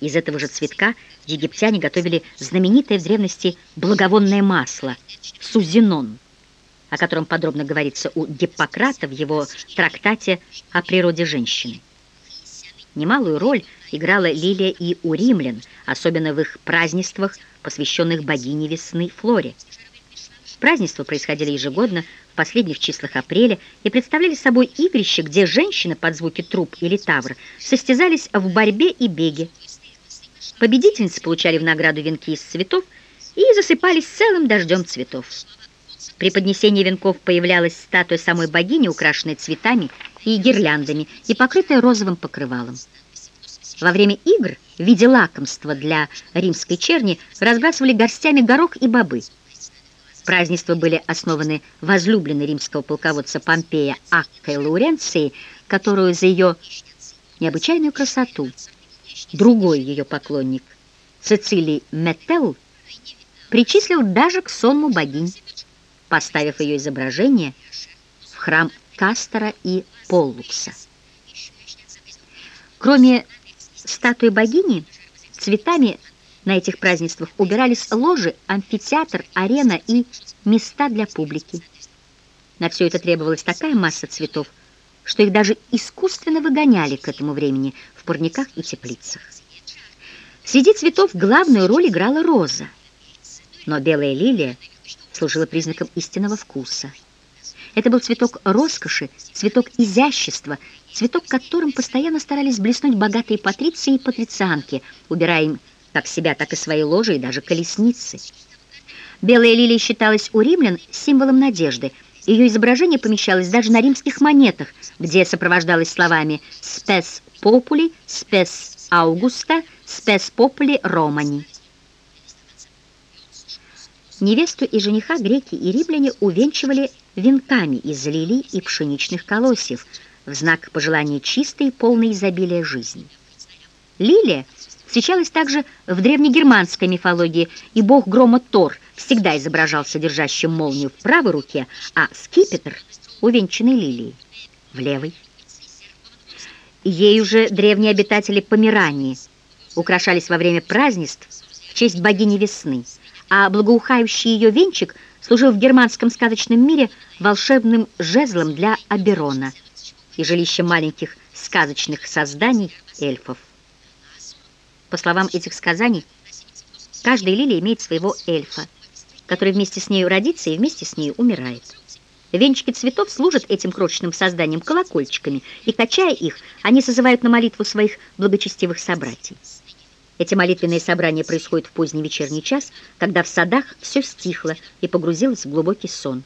Из этого же цветка египтяне готовили знаменитое в древности благовонное масло – сузинон, о котором подробно говорится у Гиппократа в его трактате о природе женщины. Немалую роль играла лилия и у римлян, особенно в их празднествах, посвященных богине весны Флоре. Празднества происходили ежегодно в последних числах апреля и представляли собой игрище, где женщины под звуки труб или тавр состязались в борьбе и беге. Победительницы получали в награду венки из цветов и засыпались целым дождем цветов. При поднесении венков появлялась статуя самой богини, украшенная цветами и гирляндами и покрытая розовым покрывалом. Во время игр в виде лакомства для римской черни разбрасывали горстями горох и бобы. Празднества были основаны возлюбленной римского полководца Помпея Аккой Лауренции, которую за ее необычайную красоту другой ее поклонник, Цицилий Метел, причислил даже к сонму богинь, поставив ее изображение в храм Кастора и Поллукса. Кроме статуи богини, цветами на этих празднествах убирались ложи, амфитеатр, арена и места для публики. На все это требовалась такая масса цветов, что их даже искусственно выгоняли к этому времени в парниках и теплицах. Среди цветов главную роль играла роза, но белая лилия служила признаком истинного вкуса. Это был цветок роскоши, цветок изящества, цветок, которым постоянно старались блеснуть богатые патриции и патрицианки, убирая им как себя, так и свои ложи и даже колесницы. Белая лилия считалась у римлян символом надежды. Ее изображение помещалось даже на римских монетах, где сопровождалось словами «spes populi», «spes augusta», «spes populi romani». Невесту и жениха греки и римляне увенчивали венками из лилий и пшеничных колосьев в знак пожелания чистой и полной изобилия жизни. Лилия встречалась также в древнегерманской мифологии, и бог грома Тор всегда изображал содержащим молнию в правой руке, а скипетр, увенчанный лилией, в левой. Ей уже древние обитатели Померании украшались во время празднеств в честь богини весны – а благоухающий ее венчик служил в германском сказочном мире волшебным жезлом для Аберона и жилищем маленьких сказочных созданий эльфов. По словам этих сказаний, каждая лилия имеет своего эльфа, который вместе с нею родится и вместе с нею умирает. Венчики цветов служат этим крошечным созданиям колокольчиками, и, качая их, они созывают на молитву своих благочестивых собратьев. Эти молитвенные собрания происходят в поздний вечерний час, когда в садах все стихло и погрузилось в глубокий сон.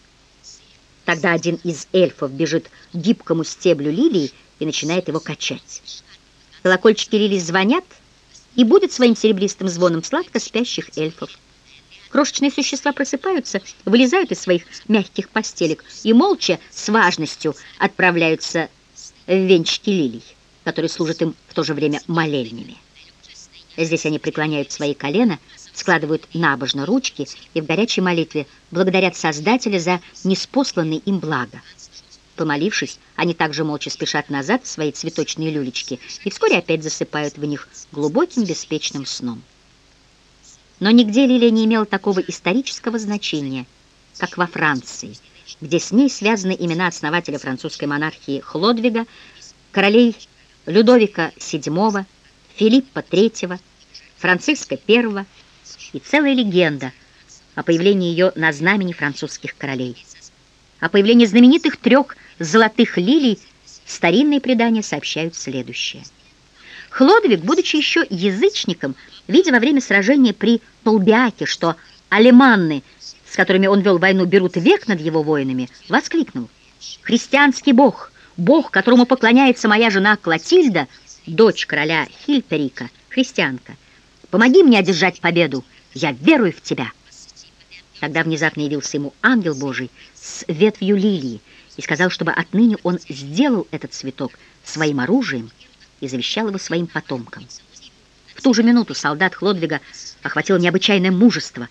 Тогда один из эльфов бежит к гибкому стеблю лилии и начинает его качать. Колокольчики лилии звонят и будет своим серебристым звоном сладко спящих эльфов. Крошечные существа просыпаются, вылезают из своих мягких постелек и молча, с важностью, отправляются в венчики лилий, которые служат им в то же время молельнями. Здесь они преклоняют свои колена, складывают набожно ручки и в горячей молитве благодарят Создателя за неспосланный им благо. Помолившись, они также молча спешат назад в свои цветочные люлечки и вскоре опять засыпают в них глубоким беспечным сном. Но нигде лилия не имела такого исторического значения, как во Франции, где с ней связаны имена основателя французской монархии Хлодвига, королей Людовика VII, Филиппа III, Франциска I и целая легенда о появлении ее на знамени французских королей. О появлении знаменитых трех золотых лилий старинные предания сообщают следующее. Хлодвиг, будучи еще язычником, видя во время сражения при Толбиаке, что алеманны, с которыми он вел войну, берут век над его воинами, воскликнул «Христианский бог, бог, которому поклоняется моя жена Клотильда, дочь короля Хильперика, христианка, помоги мне одержать победу, я верую в тебя». Тогда внезапно явился ему ангел Божий с ветвью лилии и сказал, чтобы отныне он сделал этот цветок своим оружием и завещал его своим потомкам. В ту же минуту солдат Хлодвига охватило необычайное мужество.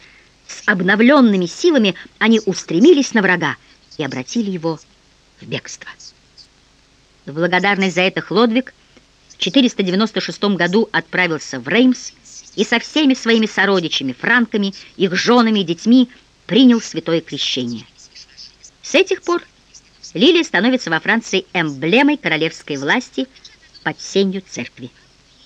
С обновленными силами они устремились на врага и обратили его в бегство. В благодарность за это Хлодвиг 496 году отправился в Реймс и со всеми своими сородичами, франками, их женами и детьми принял святое крещение. С этих пор Лилия становится во Франции эмблемой королевской власти под сенью церкви.